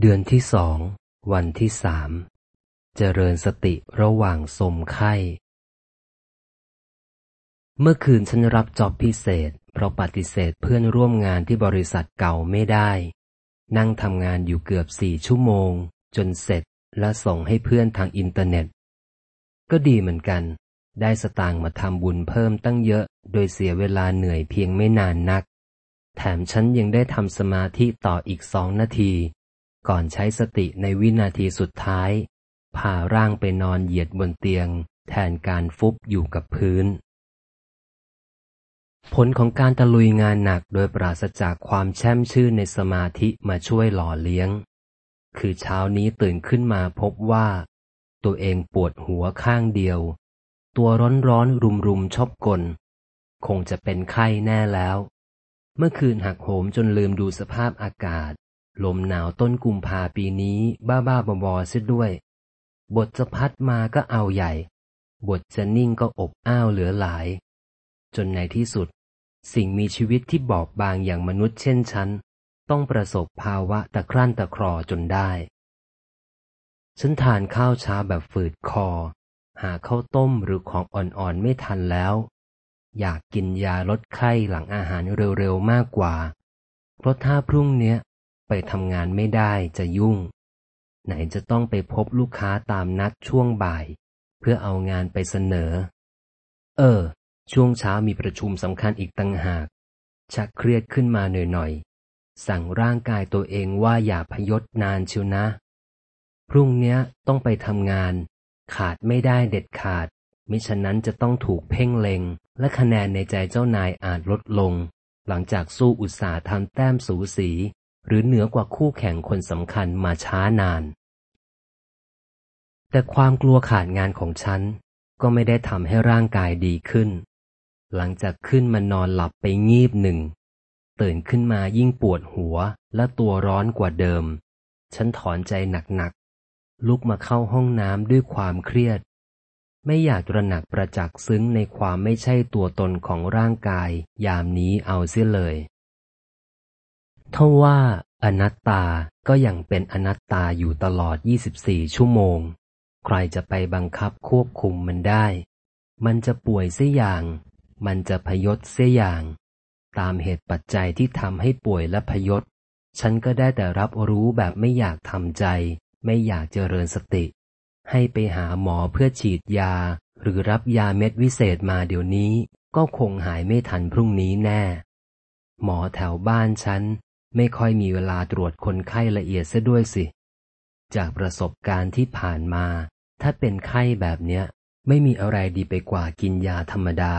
เดือนที่สอง วันที่สาม เจริญสติระหว่างสมไข้ เมื่อคืนฉันรับจอบพิเศษ เพราะปฏิเสธเพื่อนร่วมงานที่บริษัทเก่าไม่ได้ นั่งทำงานอยู่เกือบสี่ชั่วโมง จนเสร็จและส่งให้เพื่อนทางอินเทอร์เน็ต ก็ดีเหมือนกัน ได้สตางค์มาทำบุญเพิ่มตั้งเยอะ โดยเสียเวลาเหนื่อยเพียงไม่นานนัก แถมฉันยังได้ทำสมาธิต่ออีกสองนาที ก่อนใช้สติในวินาทีสุดท้ายพาร่างไปนอนเหยียดบนเตียง แทนการฟุบอยู่กับพื้น ผลของการตะลุยงานหนักโดยปราศจากความแช่มชื่นในสมาธิมาช่วยหล่อเลี้ยง คือเช้านี้ตื่นขึ้นมาพบว่า ตัวเองปวดหัวข้างเดียว ตัวร้อนร้อนรุมรุมชอบกล คงจะเป็นไข้แน่แล้ว เมื่อคืนหักโหมจนลืมดูสภาพอากาศ ลมหนาวต้นกุมภาปีนี้บ้าบ้าบอบอเสียด้วย บทจะพัดมาก็เอาใหญ่ บทจะนิ่งก็อบอ้าวเหลือหลาย จนในที่สุด สิ่งมีชีวิตที่บอบบางอย่างมนุษย์เช่นฉัน ต้องประสบภาวะตะครั่นตะครอจนได้ ฉันทานข้าวเช้าแบบฝืดคอ หาข้าวต้มหรือของอ่อนๆไม่ทันแล้ว อยากกินยาลดไข้หลังอาหารเร็วๆมากกว่า เพราะถ้าพรุ่งเนี้ย ไปทำงานไม่ได้จะยุ่ง ไหนจะต้องไปพบลูกค้าตามนัดช่วงบ่าย เพื่อเอางานไปเสนอ เออ ช่วงเช้ามีประชุมสำคัญอีกตั้งหาก ชักเครียดขึ้นมาหน่อยๆ สั่งร่างกายตัวเองว่าอย่าพยศนานเชียวนะ พรุ่งนี้ต้องไปทำงาน ขาดไม่ได้เด็ดขาด มิฉะนั้นจะต้องถูกเพ่งเลงและคะแนนในใจเจ้านายอาจลดลง หลังจากสู้อุตสาห์ทำแต้มสูสี หรือเหนือกว่าคู่แข่งคนสำคัญมาช้านาน แต่ความกลัวขาดงานของฉัน ก็ไม่ได้ทำให้ร่างกายดีขึ้น หลังจากขึ้นมานอนหลับไปงีบหนึ่ง ตื่นขึ้นมายิ่งปวดหัวและตัวร้อนกว่าเดิม ฉันถอนใจหนักๆ ลุกมาเข้าห้องน้ำด้วยความเครียด ไม่อยากตระหนักประจักษ์ซึ้งในความไม่ใช่ตัวตนของร่างกายยามนี้เอาเสียเลย ทว่าอนัตตาก็ยังเป็นอนัตตาอยู่ตลอด 24 ชั่วโมง ใครจะไปบังคับควบคุมมันได้ มันจะป่วยเสียอย่าง มันจะพยศเสียอย่าง ตามเหตุปัจจัยที่ทำให้ป่วยและพยศ ฉันก็ได้แต่รับรู้แบบไม่อยากทำใจ ไม่อยากเจริญสติ ให้ไปหาหมอเพื่อฉีดยา หรือรับยาเม็ดวิเศษมาเดี๋ยวนี้ ก็คงหายไม่ทันพรุ่งนี้แน่ หมอแถวบ้านฉัน ไม่ค่อยมีเวลาตรวจคนไข้ละเอียดซะด้วยสิ จากประสบการณ์ที่ผ่านมา ถ้าเป็นไข้แบบเนี้ย ไม่มีอะไรดีไปกว่ากินยาธรรมดา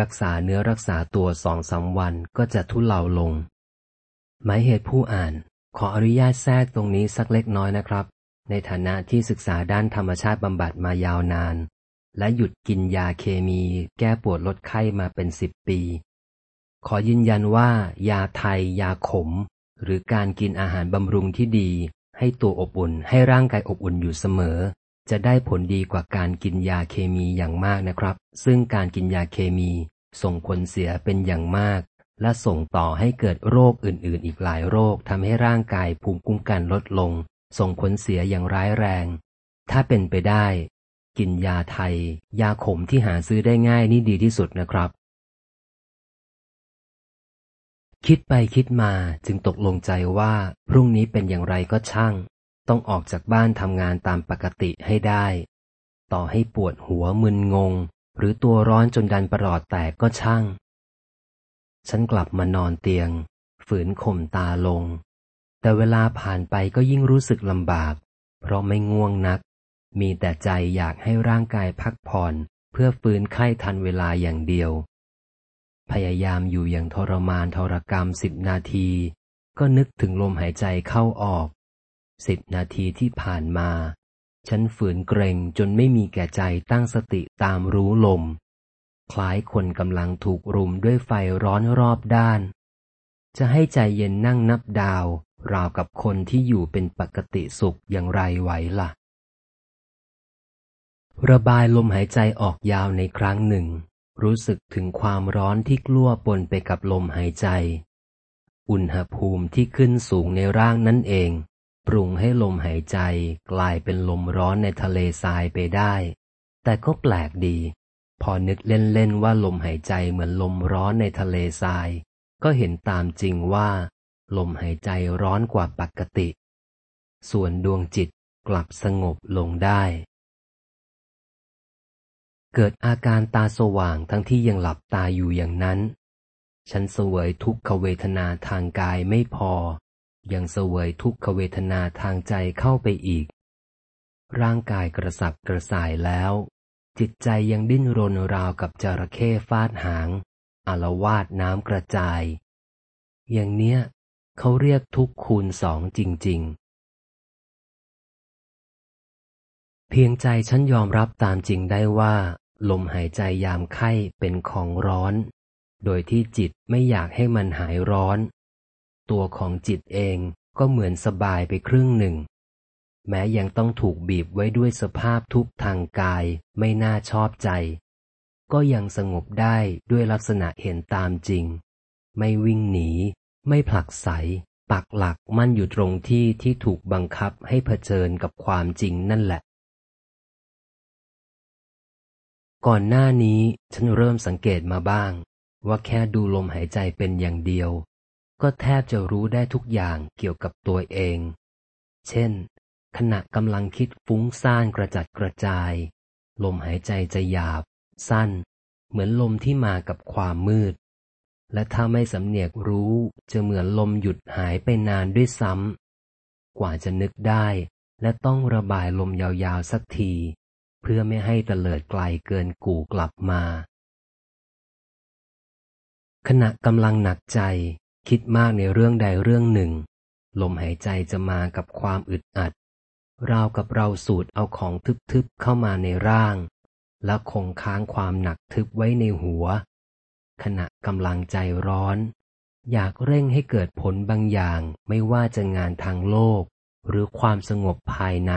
รักษาเนื้อรักษาตัวสองสาวันก็จะทุเลาลง หมายเหตุผู้อ่าน ขออนุญาตแทรกตรงนี้สักเล็กน้อยนะครับ ในฐานะที่ศึกษาด้านธรรมชาติบำบัดมายาวนาน และหยุดกินยาเคมี แก้ปวดลดไข้มาเป็นสิบปีขอยืนยันว่ายาไทย ยาขม หรือการกินอาหารบำรุงที่ดี ให้ตัวอบอุ่นให้ร่างกายอบอุ่นอยู่เสมอ จะได้ผลดีกว่าการกินยาเคมีอย่างมากนะครับ ซึ่งการกินยาเคมี ส่งผลเสียเป็นอย่างมาก และส่งต่อให้เกิดโรคอื่นๆ อีกหลายโรคทำให้ร่างกายภูมิคุ้มกันลดลง ส่งผลเสียอย่างร้ายแรง ถ้าเป็นไปได้ กินยาไทย ยาขมที่หาซื้อได้ง่ายนี่ดีที่สุดนะครับ คิดไปคิดมาจึงตกลงใจว่าพรุ่งนี้เป็นอย่างไรก็ช่าง ต้องออกจากบ้านทำงานตามปกติให้ได้ ต่อให้ปวดหัวมึนงง หรือตัวร้อนจนดันประหลอดแตกก็ช่าง ฉันกลับมานอนเตียง ฝืนข่มตาลง แต่เวลาผ่านไปก็ยิ่งรู้สึกลำบาก เพราะไม่ง่วงนัก มีแต่ใจอยากให้ร่างกายพักผ่อน เพื่อฟื้นไข้ทันเวลาอย่างเดียว พยายามอยู่อย่างทรมานทรกรรมสิบนาที ก็นึกถึงลมหายใจเข้าออกสิบนาทีที่ผ่านมา ฉันฝืนเกรงจนไม่มีแก่ใจตั้งสติตามรู้ลม คล้ายคนกำลังถูกรุมด้วยไฟร้อนรอบด้าน จะให้ใจเย็นนั่งนับดาว ราวกับคนที่อยู่เป็นปกติสุขอย่างไรไหวละ่ะ ระบายลมหายใจออกยาวในครั้งหนึ่ง รู้สึกถึงความร้อนที่กลั้วปนไปกับลมหายใจ อุณหภูมิที่ขึ้นสูงในร่างนั่นเอง ปรุงให้ลมหายใจกลายเป็นลมร้อนในทะเลทรายไปได้ แต่ก็แปลกดี พอนึกเล่นๆว่าลมหายใจเหมือนลมร้อนในทะเลทราย ก็เห็นตามจริงว่า ลมหายใจร้อนกว่าปกติ ส่วนดวงจิตกลับสงบลงได้ เกิดอาการตาสว่างทั้งที่ยังหลับตาอยู่อย่างนั้น ฉันเสวยทุกขเวทนาทางกายไม่พอ ยังเสวยทุกขเวทนาทางใจเข้าไปอีก ร่างกายกระสับกระส่ายแล้ว จิตใจยังดิ้นรนราวกับจระเข้ฟาดหางอารวาดน้ำกระจาย อย่างเนี้ยเขาเรียกทุกคูณสองจริง ๆ เพียงใจฉันยอมรับตามจริงได้ว่า ลมหายใจยามไข้เป็นของร้อน โดยที่จิตไม่อยากให้มันหายร้อน ตัวของจิตเองก็เหมือนสบายไปครึ่งหนึ่ง แม้ยังต้องถูกบีบไว้ด้วยสภาพทุกทางกายไม่น่าชอบใจ ก็ยังสงบได้ด้วยลักษณะเห็นตามจริง ไม่วิ่งหนี ไม่ผลักไส ปักหลักมั่นอยู่ตรงที่ที่ถูกบังคับให้เผชิญกับความจริงนั่นแหละ ก่อนหน้านี้ฉันเริ่มสังเกตมาบ้าง ว่าแค่ดูลมหายใจเป็นอย่างเดียว ก็แทบจะรู้ได้ทุกอย่างเกี่ยวกับตัวเอง เช่น ขณะกำลังคิดฟุ้งซ่านกระจัดกระจาย ลมหายใจจะหยาบ สั้น เหมือนลมที่มากับความมืด และถ้าไม่สำเนียกรู้จะเหมือนลมหยุดหายไปนานด้วยซ้ำกว่าจะนึกได้ และต้องระบายลมยาวๆสักที เพื่อไม่ให้เตลิดไกลเกินกู่กลับมา ขณะกำลังหนักใจคิดมากในเรื่องใดเรื่องหนึ่ง ลมหายใจจะมากับความอึดอัด ราวกับเราสูดเอาของทึบๆเข้ามาในร่าง และคงค้างความหนักทึบไว้ในหัว ขณะกำลังใจร้อน อยากเร่งให้เกิดผลบางอย่างไม่ว่าจะงานทางโลก หรือความสงบภายใน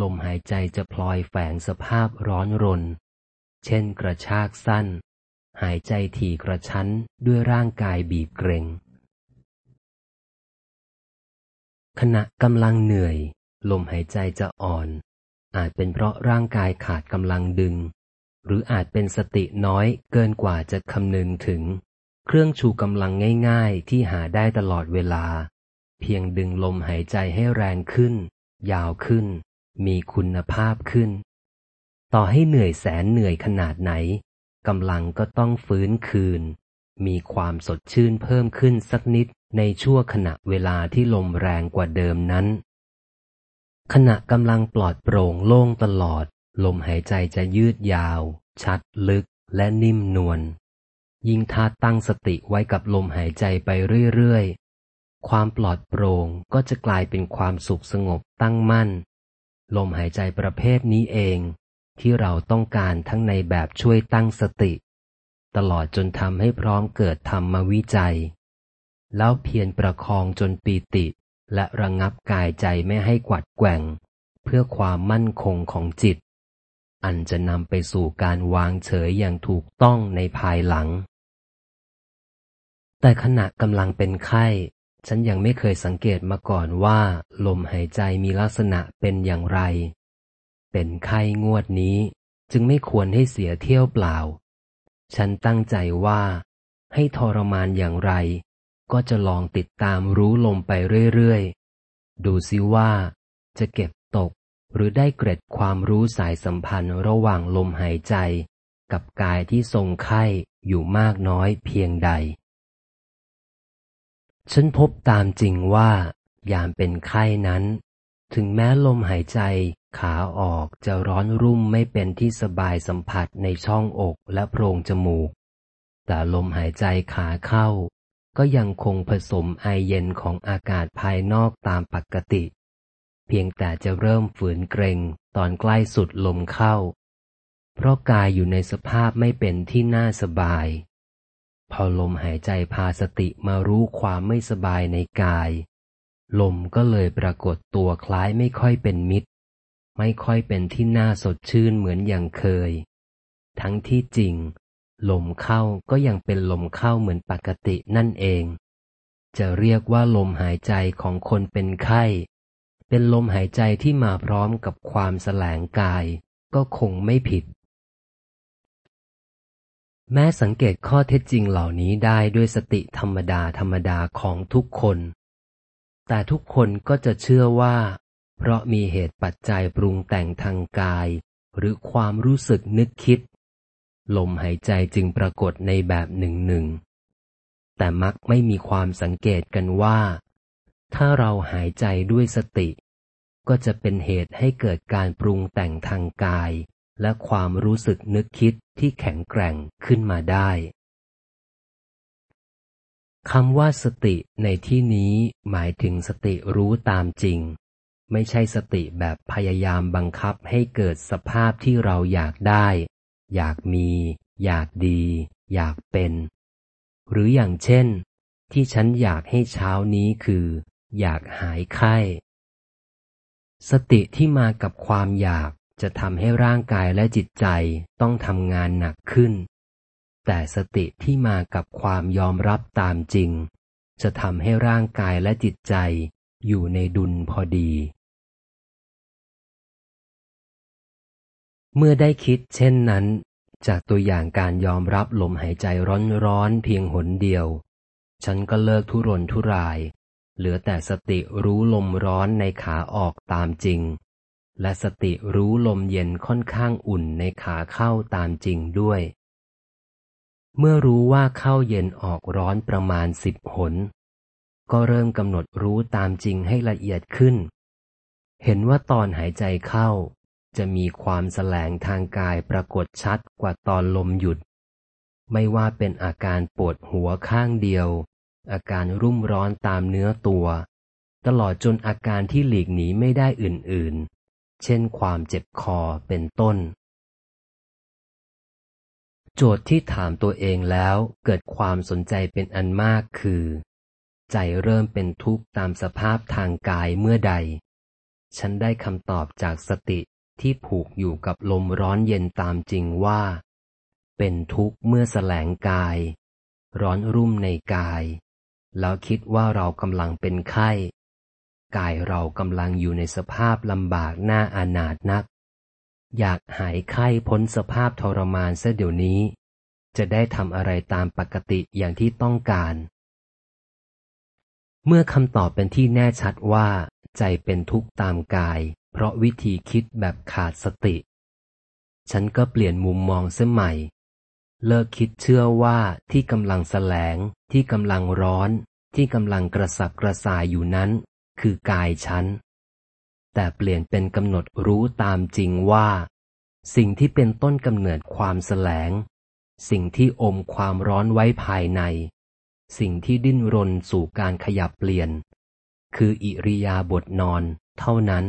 ลมหายใจจะพลอยแฝงสภาพร้อนรน เช่นกระชากสั้น หายใจถี่กระชั้นด้วยร่างกายบีบเกร็ง ขณะกำลังเหนื่อย ลมหายใจจะอ่อน อาจเป็นเพราะร่างกายขาดกำลังดึง หรืออาจเป็นสติน้อยเกินกว่าจะคำนึงถึง เครื่องชูกำลังง่าย ๆ ที่หาได้ตลอดเวลา เพียงดึงลมหายใจให้แรงขึ้น ยาวขึ้น มีคุณภาพขึ้น ต่อให้เหนื่อยแสนเหนื่อยขนาดไหนกำลังก็ต้องฟื้นคืน มีความสดชื่นเพิ่มขึ้นสักนิดในชั่วขณะเวลาที่ลมแรงกว่าเดิมนั้น ขณะกำลังปลอดโปร่งโล่งตลอด ลมหายใจจะยืดยาว ชัดลึกและนิ่มนวลยิ่งถ้าตั้งสติไว้กับลมหายใจไปเรื่อยๆ ความปลอดโปร่งก็จะกลายเป็นความสุขสงบตั้งมั่น ลมหายใจประเภทนี้เอง ที่เราต้องการทั้งในแบบช่วยตั้งสติ ตลอดจนทำให้พร้อมเกิดธรรมวิจัย แล้วเพียรประคองจนปีติ และระงงับกายใจไม่ให้กวัดแกว่ง เพื่อความมั่นคงของจิต อันจะนำไปสู่การวางเฉยอย่างถูกต้องในภายหลัง แต่ขณะกำลังเป็นไข้ ฉันยังไม่เคยสังเกตมาก่อนว่า ลมหายใจมีลักษณะเป็นอย่างไร เป็นไข้งวดนี้ จึงไม่ควรให้เสียเที่ยวเปล่า ฉันตั้งใจว่า ให้ทรมานอย่างไร ก็จะลองติดตามรู้ลมไปเรื่อยๆ ดูซิว่า จะเก็บตกหรือได้เกร็ดความรู้สายสัมพันธ์ระหว่างลมหายใจ กับกายที่ทรงไข้อยู่มากน้อยเพียงใด ฉันพบตามจริงว่า ยามเป็นไข้นั้น ถึงแม้ลมหายใจขาออกจะร้อนรุ่มไม่เป็นที่สบายสัมผัสในช่องอกและโพรงจมูก แต่ลมหายใจขาเข้า ก็ยังคงผสมไอเย็นของอากาศภายนอกตามปกติ เพียงแต่จะเริ่มฝืนเกรงตอนใกล้สุดลมเข้า เพราะกายอยู่ในสภาพไม่เป็นที่น่าสบาย พอลมหายใจพาสติมารู้ความไม่สบายในกาย ลมก็เลยปรากฏตัวคล้ายไม่ค่อยเป็นมิตร ไม่ค่อยเป็นที่น่าสดชื่นเหมือนอย่างเคย ทั้งที่จริง ลมเข้าก็ยังเป็นลมเข้าเหมือนปกตินั่นเอง จะเรียกว่าลมหายใจของคนเป็นไข้ เป็นลมหายใจที่มาพร้อมกับความแสลงกาย ก็คงไม่ผิด แม้สังเกตข้อเท็จจริงเหล่านี้ได้ด้วยสติธรรมดาธรรมดาของทุกคน แต่ทุกคนก็จะเชื่อว่า เพราะมีเหตุปัจจัยปรุงแต่งทางกาย หรือความรู้สึกนึกคิด ลมหายใจจึงปรากฏในแบบหนึ่งหนึ่ง แต่มักไม่มีความสังเกตกันว่า ถ้าเราหายใจด้วยสติ ก็จะเป็นเหตุให้เกิดการปรุงแต่งทางกาย และความรู้สึกนึกคิด ที่แข็งแกร่งขึ้นมาได้คำว่าสติในที่นี้หมายถึงสติรู้ตามจริง ไม่ใช่สติแบบพยายามบังคับให้เกิดสภาพที่เราอยากได้ อยากมี อยากดี อยากเป็น หรืออย่างเช่น ที่ฉันอยากให้เช้านี้คือ อยากหายไข้ สติที่มากับความอยาก จะทำให้ร่างกายและจิตใจต้องทำงานหนักขึ้น แต่สติที่มากับความยอมรับตามจริง จะทำให้ร่างกายและจิตใจอยู่ในดุลพอดี เมื่อได้คิดเช่นนั้น จากตัวอย่างการยอมรับลมหายใจร้อนๆเพียงหนเดียว ฉันก็เลิกทุรนทุราย เหลือแต่สติรู้ลมร้อนในขาออกตามจริง และสติรู้ลมเย็นค่อนข้างอุ่นในขาเข้าตามจริงด้วย เมื่อรู้ว่าเข้าเย็นออกร้อนประมาณสิบหน ก็เริ่มกำหนดรู้ตามจริงให้ละเอียดขึ้น เห็นว่าตอนหายใจเข้า จะมีความแสลงทางกายปรากฏชัดกว่าตอนลมหยุด ไม่ว่าเป็นอาการปวดหัวข้างเดียว อาการรุ่มร้อนตามเนื้อตัว ตลอดจนอาการที่หลีกหนีไม่ได้อื่นๆ เช่นความเจ็บคอเป็นต้น โจทย์ที่ถามตัวเองแล้วเกิดความสนใจเป็นอันมากคือ ใจเริ่มเป็นทุกข์ตามสภาพทางกายเมื่อใด ฉันได้คำตอบจากสติที่ผูกอยู่กับลมร้อนเย็นตามจริงว่า เป็นทุกข์เมื่อแสลงกาย ร้อนรุ่มในกาย แล้วคิดว่าเรากำลังเป็นไข้ กายเรากำลังอยู่ในสภาพลำบากหน้าอานาถนัก อยากหายไข้พ้นสภาพทรมานเสียเดี๋ยวนี้ จะได้ทำอะไรตามปกติอย่างที่ต้องการ เมื่อคำตอบเป็นที่แน่ชัดว่า ใจเป็นทุกข์ตามกาย เพราะวิธีคิดแบบขาดสติ ฉันก็เปลี่ยนมุมมองเสียใหม่ เลิกคิดเชื่อว่าที่กำลังแสลง ที่กำลังร้อนที่กำลังกระสับกระส่ายอยู่นั้น คือกายฉัน แต่เปลี่ยนเป็นกำหนดรู้ตามจริงว่า สิ่งที่เป็นต้นกำเนิดความแสลง สิ่งที่อมความร้อนไว้ภายใน สิ่งที่ดิ้นรนสู่การขยับเปลี่ยน คืออิริยาบถนอนเท่านั้น